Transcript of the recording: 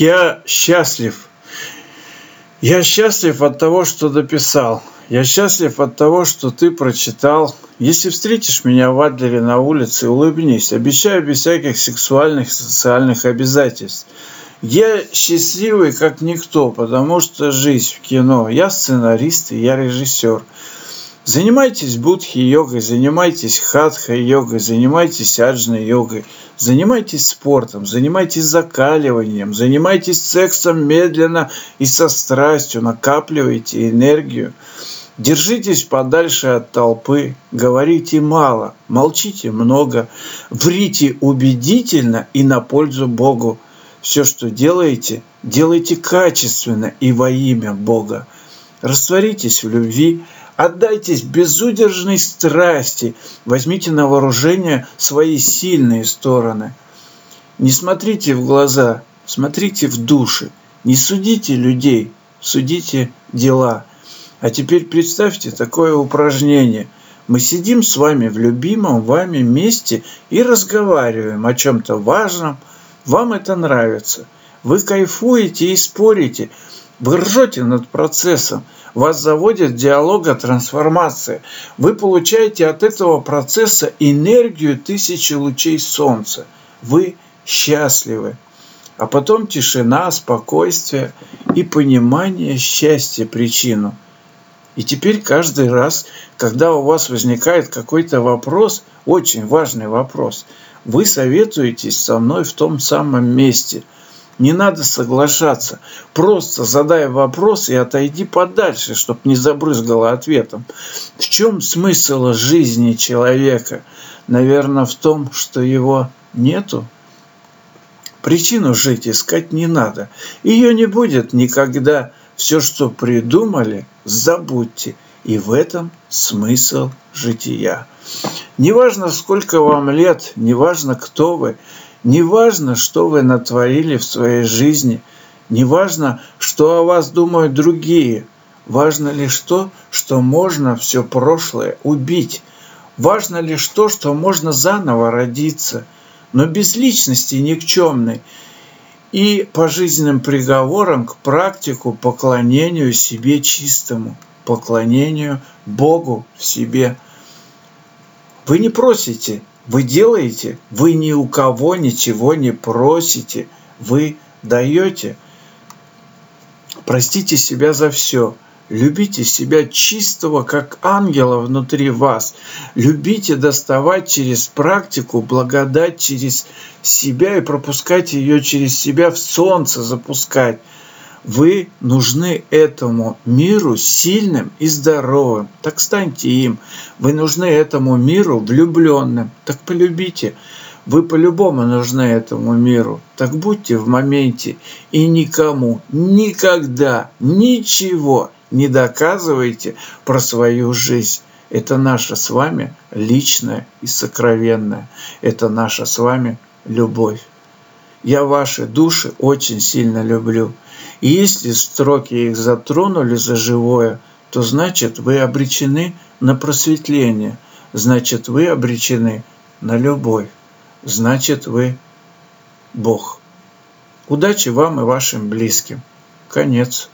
Я счастлив. Я счастлив от того, что дописал. Я счастлив от того, что ты прочитал. Если встретишь меня в Адлере на улице, улыбнись. Обещаю без всяких сексуальных и социальных обязательств. Я счастливый как никто, потому что жизнь в кино. Я сценарист и я режиссер. Занимайтесь будхи-йогой, занимайтесь хатха-йогой, занимайтесь аджной-йогой, занимайтесь спортом, занимайтесь закаливанием, занимайтесь сексом медленно и со страстью, накапливайте энергию. Держитесь подальше от толпы, говорите мало, молчите много, врите убедительно и на пользу Богу. Все, что делаете, делайте качественно и во имя Бога. Растворитесь в любви, Отдайтесь безудержной страсти, возьмите на вооружение свои сильные стороны. Не смотрите в глаза, смотрите в души. Не судите людей, судите дела. А теперь представьте такое упражнение. Мы сидим с вами в любимом вами месте и разговариваем о чем-то важном. Вам это нравится. Вы кайфуете и спорите. Вы ржете над процессом – вас заводит диалог о трансформации. Вы получаете от этого процесса энергию тысячи лучей солнца. Вы счастливы. А потом тишина, спокойствие и понимание счастья причину. И теперь каждый раз, когда у вас возникает какой-то вопрос, очень важный вопрос, вы советуетесь со мной в том самом месте – не надо соглашаться. Просто задай вопрос и отойди подальше, чтобы не забрызгало ответом. В чем смысл жизни человека? Наверное, в том, что его нету. Причину жить искать не надо. Ее не будет никогда. Все, что придумали, забудьте. И в этом смысл жития. Неважно, сколько вам лет, неважно, кто вы, Неважно, что вы натворили в своей жизни, неважно, что о вас думают другие, важно лишь то, что можно все прошлое убить, важно лишь то, что можно заново родиться, но без личности никчемной и по жизненным приговорам к практику поклонению себе чистому, поклонению Богу в себе. Вы не просите, вы делаете, вы ни у кого ничего не просите, вы даете. Простите себя за все. Любите себя чистого, как ангела внутри вас. Любите доставать через практику благодать через себя и пропускать ее через себя в солнце запускать. Вы нужны этому миру сильным и здоровым. Так станьте им. Вы нужны этому миру влюбленным. Так полюбите. Вы по-любому нужны этому миру. Так будьте в моменте и никому, никогда, ничего не доказывайте про свою жизнь. Это наша с вами личное и сокровенное. Это наша с вами любовь. Я ваши души очень сильно люблю. И если строки их затронули за живое, то значит вы обречены на просветление, значит вы обречены на любовь, значит вы Бог. Удачи вам и вашим близким. Конец.